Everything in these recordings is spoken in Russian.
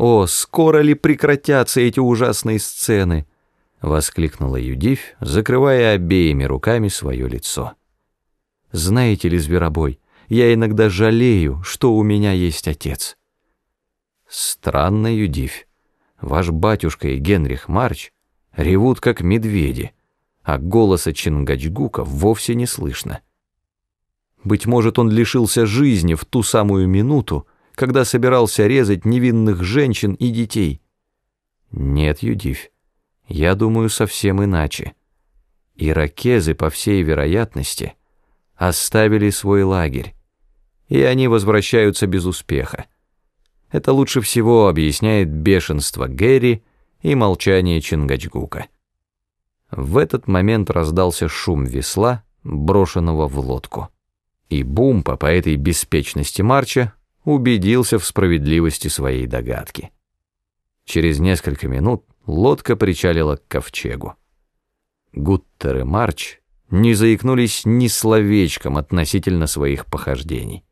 О, скоро ли прекратятся эти ужасные сцены? Воскликнула Юдивь, закрывая обеими руками свое лицо. Знаете ли, Зверобой, я иногда жалею, что у меня есть отец. Странно, Юдивь. Ваш батюшка и Генрих Марч ревут, как медведи, а голоса Чингачгука вовсе не слышно. Быть может, он лишился жизни в ту самую минуту, когда собирался резать невинных женщин и детей. Нет, Юдивь, я думаю совсем иначе. Иракезы, по всей вероятности, оставили свой лагерь, и они возвращаются без успеха. Это лучше всего объясняет бешенство Гэри и молчание Чингачгука. В этот момент раздался шум весла, брошенного в лодку. И Бумпа по этой беспечности Марча убедился в справедливости своей догадки. Через несколько минут лодка причалила к ковчегу. Гуттер и Марч не заикнулись ни словечком относительно своих похождений,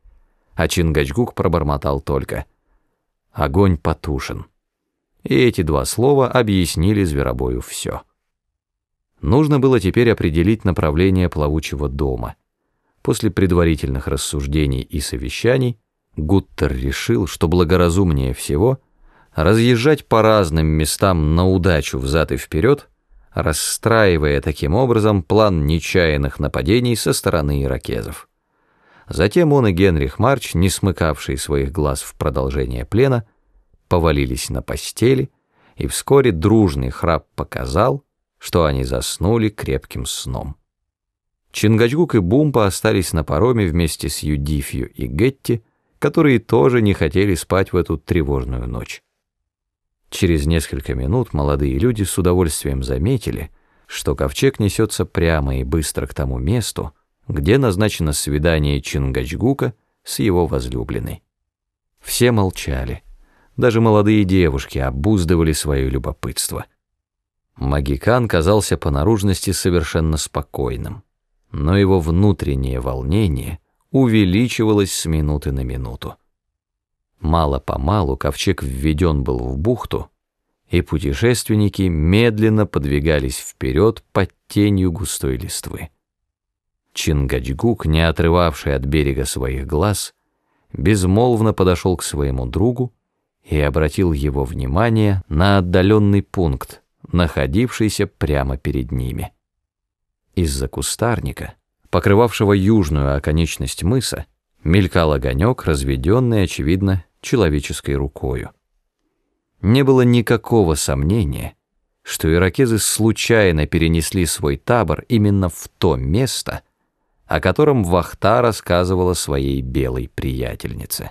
а Чингачгук пробормотал только «Огонь потушен». И эти два слова объяснили зверобою все. Нужно было теперь определить направление плавучего дома. После предварительных рассуждений и совещаний Гуттер решил, что благоразумнее всего разъезжать по разным местам на удачу взад и вперед, расстраивая таким образом план нечаянных нападений со стороны иракезов. Затем он и Генрих Марч, не смыкавшие своих глаз в продолжение плена, повалились на постели, и вскоре дружный храп показал, что они заснули крепким сном. Чингачгук и Бумпа остались на пароме вместе с Юдифью и Гетти, которые тоже не хотели спать в эту тревожную ночь. Через несколько минут молодые люди с удовольствием заметили, что ковчег несется прямо и быстро к тому месту, где назначено свидание Чингачгука с его возлюбленной. Все молчали, даже молодые девушки обуздывали свое любопытство. Магикан казался по наружности совершенно спокойным, но его внутреннее волнение — увеличивалось с минуты на минуту. Мало-помалу ковчег введен был в бухту, и путешественники медленно подвигались вперед под тенью густой листвы. Чингачгук, не отрывавший от берега своих глаз, безмолвно подошел к своему другу и обратил его внимание на отдаленный пункт, находившийся прямо перед ними. Из-за кустарника покрывавшего южную оконечность мыса, мелькал огонек, разведенный, очевидно, человеческой рукою. Не было никакого сомнения, что иракезы случайно перенесли свой табор именно в то место, о котором Вахта рассказывала своей белой приятельнице.